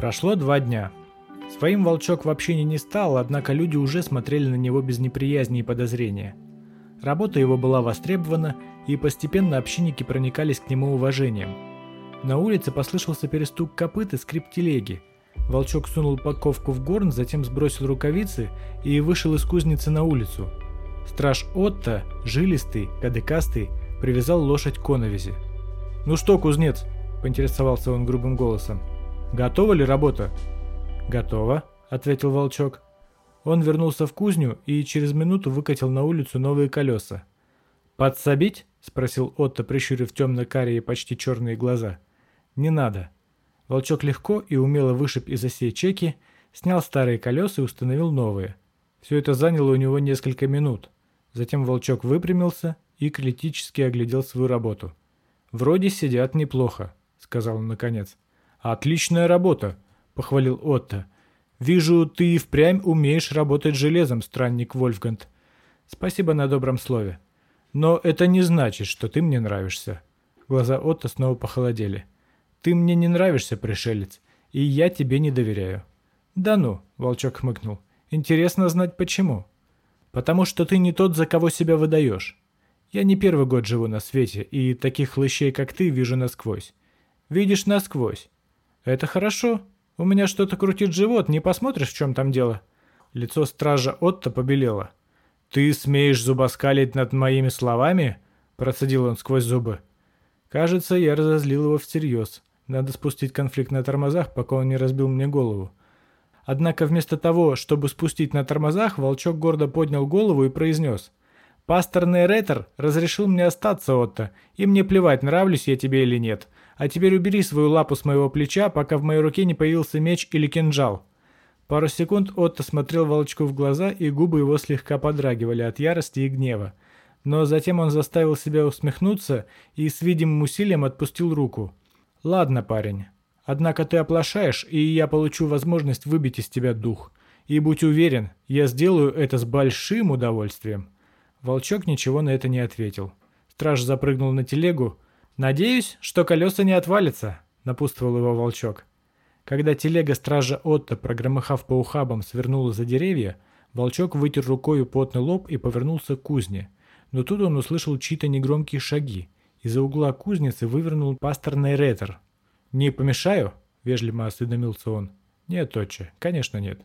Прошло два дня. Своим волчок в общине не стал, однако люди уже смотрели на него без неприязни и подозрения. Работа его была востребована, и постепенно общинники проникались к нему уважением. На улице послышался перестук копыт и скрип телеги. Волчок сунул упаковку в горн, затем сбросил рукавицы и вышел из кузницы на улицу. Страж Отто, жилистый, кадыкастый, привязал лошадь к коновизе. «Ну что, кузнец?» – поинтересовался он грубым голосом. «Готова ли работа?» «Готово», — ответил волчок. Он вернулся в кузню и через минуту выкатил на улицу новые колеса. «Подсобить?» — спросил Отто, прищурив темно-карие почти черные глаза. «Не надо». Волчок легко и умело вышиб из осей чеки, снял старые колеса и установил новые. Все это заняло у него несколько минут. Затем волчок выпрямился и критически оглядел свою работу. «Вроде сидят неплохо», — сказал он наконец. «Отличная работа», — похвалил Отто. «Вижу, ты и впрямь умеешь работать железом, странник Вольфганд. Спасибо на добром слове. Но это не значит, что ты мне нравишься». Глаза Отто снова похолодели. «Ты мне не нравишься, пришелец, и я тебе не доверяю». «Да ну», — волчок хмыкнул. «Интересно знать, почему». «Потому что ты не тот, за кого себя выдаешь. Я не первый год живу на свете, и таких хлыщей, как ты, вижу насквозь. Видишь насквозь. Это хорошо, у меня что-то крутит живот, не посмотришь, в чем там дело?» Лицо стража Отто побелело. «Ты смеешь зубоскалить над моими словами?» Процедил он сквозь зубы. «Кажется, я разозлил его всерьез. Надо спустить конфликт на тормозах, пока он не разбил мне голову». Однако вместо того, чтобы спустить на тормозах, волчок гордо поднял голову и произнес. «Пастор Нейретер разрешил мне остаться, Отто, и мне плевать, нравлюсь я тебе или нет. А теперь убери свою лапу с моего плеча, пока в моей руке не появился меч или кинжал». Пару секунд Отто смотрел волчку в глаза, и губы его слегка подрагивали от ярости и гнева. Но затем он заставил себя усмехнуться и с видимым усилием отпустил руку. «Ладно, парень. Однако ты оплошаешь, и я получу возможность выбить из тебя дух. И будь уверен, я сделаю это с большим удовольствием». Волчок ничего на это не ответил. Страж запрыгнул на телегу, «Надеюсь, что колеса не отвалятся», — напутствовал его волчок. Когда телега стража Отто, прогромыхав по ухабам, свернула за деревья, волчок вытер рукою потный лоб и повернулся к кузне. Но тут он услышал чьи-то негромкие шаги. Из-за угла кузницы вывернул пасторный ретер. «Не помешаю?» — вежливо осведомился он. «Нет, отче, конечно нет».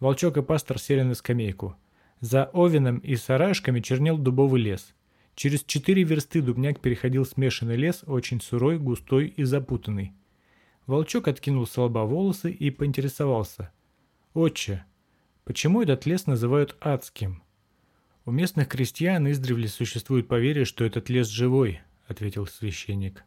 Волчок и пастор сели на скамейку. За овином и сарашками чернел дубовый лес. Через четыре версты дубняк переходил смешанный лес, очень сурой, густой и запутанный. Волчок откинул с лба волосы и поинтересовался. «Отче, почему этот лес называют адским?» «У местных крестьян издревле существует поверье, что этот лес живой», — ответил священник.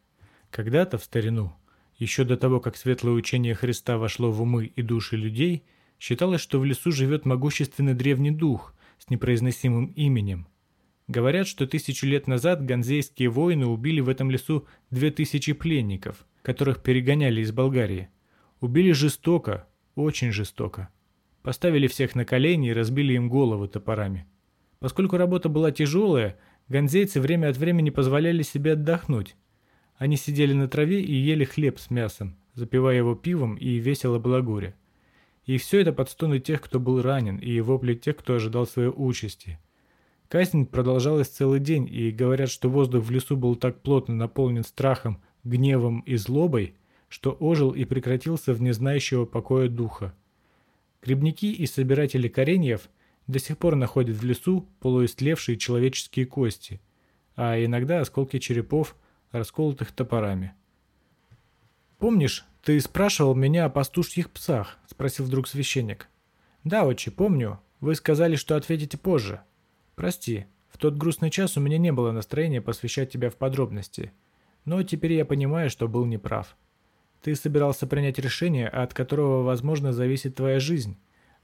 «Когда-то, в старину, еще до того, как светлое учение Христа вошло в умы и души людей, считалось, что в лесу живет могущественный древний дух с непроизносимым именем — Говорят, что тысячу лет назад ганзейские воины убили в этом лесу две тысячи пленников, которых перегоняли из Болгарии. Убили жестоко, очень жестоко. Поставили всех на колени и разбили им головы топорами. Поскольку работа была тяжелая, ганзейцы время от времени позволяли себе отдохнуть. Они сидели на траве и ели хлеб с мясом, запивая его пивом и весело балагуря. И все это под стоны тех, кто был ранен, и вопли тех, кто ожидал своей участи – Казнь продолжалась целый день, и говорят, что воздух в лесу был так плотно наполнен страхом, гневом и злобой, что ожил и прекратился в незнающего покоя духа. Грибники и собиратели кореньев до сих пор находят в лесу полуистлевшие человеческие кости, а иногда осколки черепов, расколотых топорами. «Помнишь, ты спрашивал меня о пастушьих псах?» – спросил вдруг священник. «Да, отче, помню. Вы сказали, что ответите позже». Прости, в тот грустный час у меня не было настроения посвящать тебя в подробности. Но теперь я понимаю, что был неправ. Ты собирался принять решение, от которого, возможно, зависит твоя жизнь,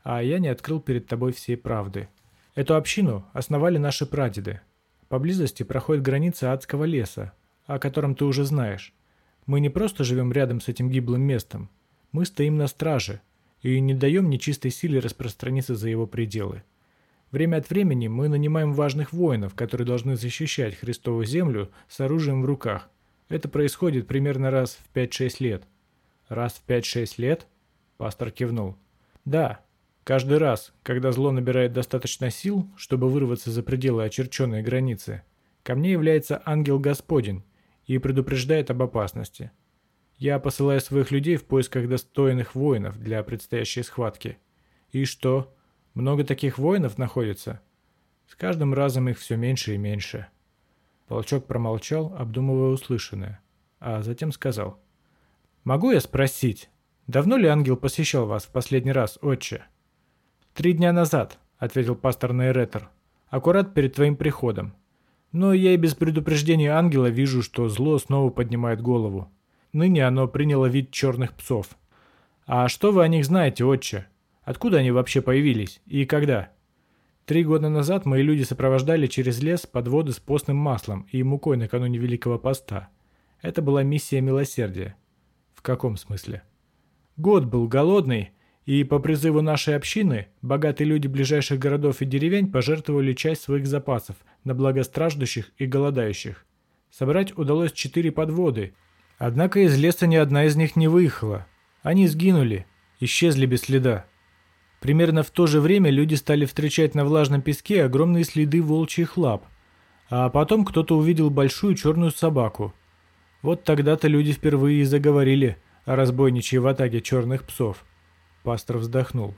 а я не открыл перед тобой всей правды. Эту общину основали наши прадеды. Поблизости проходит граница адского леса, о котором ты уже знаешь. Мы не просто живем рядом с этим гиблым местом, мы стоим на страже и не даем нечистой силе распространиться за его пределы. Время от времени мы нанимаем важных воинов, которые должны защищать Христову землю с оружием в руках. Это происходит примерно раз в 5-6 лет. Раз в 5-6 лет? Пастор кивнул. «Да, каждый раз, когда зло набирает достаточно сил, чтобы вырваться за пределы очерченной границы, ко мне является ангел Господень и предупреждает об опасности. Я посылаю своих людей в поисках достойных воинов для предстоящей схватки. И что, много таких воинов находится? С каждым разом их все меньше и меньше». Волчок промолчал, обдумывая услышанное, а затем сказал. «Могу я спросить, давно ли ангел посещал вас в последний раз, отче?» «Три дня назад», — ответил пастор Нейретер, — «аккурат перед твоим приходом. Но я и без предупреждения ангела вижу, что зло снова поднимает голову. Ныне оно приняло вид черных псов. А что вы о них знаете, отче? Откуда они вообще появились и когда?» Три года назад мои люди сопровождали через лес подводы с постным маслом и мукой накануне Великого Поста. Это была миссия милосердия. В каком смысле? Год был голодный, и по призыву нашей общины богатые люди ближайших городов и деревень пожертвовали часть своих запасов на благо страждущих и голодающих. Собрать удалось четыре подводы, однако из леса ни одна из них не выехала. Они сгинули, исчезли без следа. Примерно в то же время люди стали встречать на влажном песке огромные следы волчьих лап. А потом кто-то увидел большую черную собаку. Вот тогда-то люди впервые и заговорили о разбойничьей в атаке черных псов. Пастор вздохнул.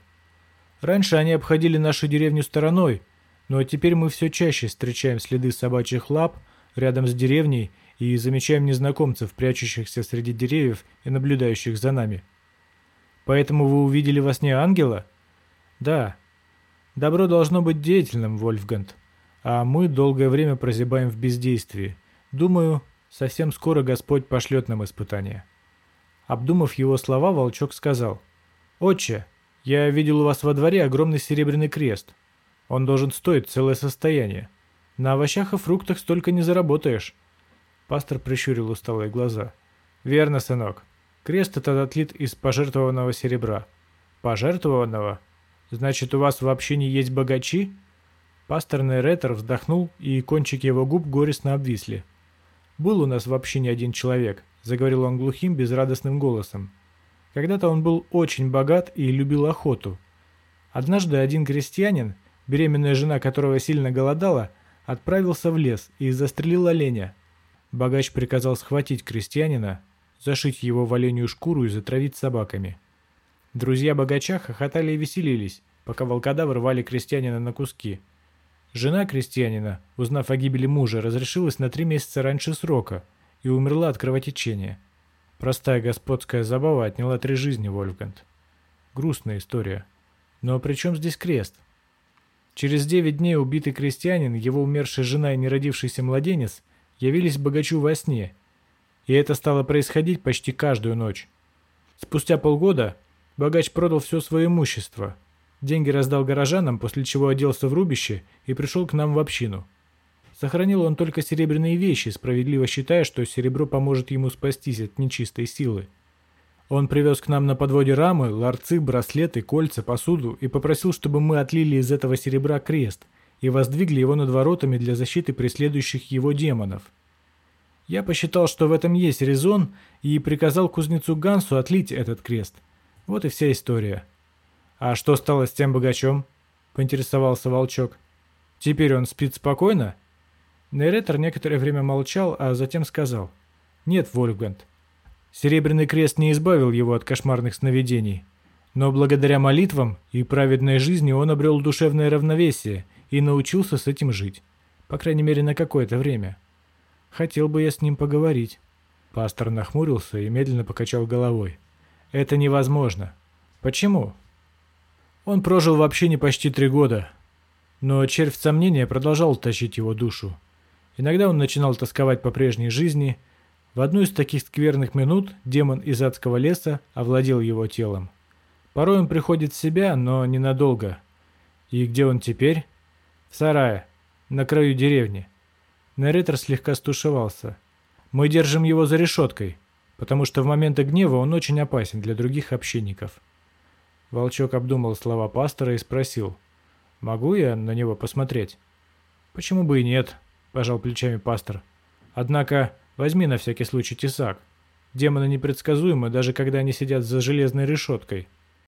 Раньше они обходили нашу деревню стороной, но теперь мы все чаще встречаем следы собачьих лап рядом с деревней и замечаем незнакомцев, прячущихся среди деревьев и наблюдающих за нами. Поэтому вы увидели во сне ангела? Да. Добро должно быть деятельным, Вольфганг. А мы долгое время прозябаем в бездействии. Думаю, совсем скоро Господь пошлет нам испытания. Обдумав его слова, волчок сказал. «Отче, я видел у вас во дворе огромный серебряный крест. Он должен стоить целое состояние. На овощах и фруктах столько не заработаешь». Пастор прищурил усталые глаза. «Верно, сынок. Крест этот отлит из пожертвованного серебра». «Пожертвованного?» «Значит, у вас вообще не есть богачи?» Пасторный ретор вздохнул, и кончики его губ горестно обвисли. «Был у нас вообще не один человек», — заговорил он глухим, безрадостным голосом. «Когда-то он был очень богат и любил охоту. Однажды один крестьянин, беременная жена которого сильно голодала, отправился в лес и застрелил оленя. Богач приказал схватить крестьянина, зашить его в оленью шкуру и затравить собаками. Друзья богача хохотали и веселились, пока волкодавы рвали крестьянина на куски. Жена крестьянина, узнав о гибели мужа, разрешилась на три месяца раньше срока и умерла от кровотечения. Простая господская забава отняла три жизни Вольфганг. Грустная история. Но при чем здесь крест? Через девять дней убитый крестьянин, его умершая жена и неродившийся младенец явились богачу во сне. И это стало происходить почти каждую ночь. Спустя полгода Богач продал все свое имущество. Деньги раздал горожанам, после чего оделся в рубище и пришел к нам в общину. Сохранил он только серебряные вещи, справедливо считая, что серебро поможет ему спастись от нечистой силы. Он привез к нам на подводе рамы, ларцы, браслеты, кольца, посуду и попросил, чтобы мы отлили из этого серебра крест и воздвигли его над воротами для защиты преследующих его демонов. Я посчитал, что в этом есть резон, и приказал кузнецу Гансу отлить этот крест – вот и вся история. «А что стало с тем богачом?» – поинтересовался Волчок. «Теперь он спит спокойно?» Нейретор некоторое время молчал, а затем сказал. «Нет, Вольфганг. Серебряный крест не избавил его от кошмарных сновидений. Но благодаря молитвам и праведной жизни он обрел душевное равновесие и научился с этим жить. По крайней мере, на какое-то время. Хотел бы я с ним поговорить». Пастор нахмурился и медленно покачал головой. Это невозможно. Почему? Он прожил в общине почти три года, но червь сомнения продолжал тащить его душу. Иногда он начинал тосковать по прежней жизни. В одну из таких скверных минут демон из адского леса овладел его телом. Порой он приходит в себя, но ненадолго. И где он теперь? В сарае, на краю деревни. Наритор слегка стушевался. Мы держим его за решеткой потому что в моменты гнева он очень опасен для других общинников. Волчок обдумал слова пастора и спросил, «Могу я на него посмотреть?» «Почему бы и нет?» – пожал плечами пастор. «Однако возьми на всякий случай тесак. Демоны непредсказуемы, даже когда они сидят за железной решеткой.